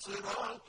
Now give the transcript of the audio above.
صِرَاطٌ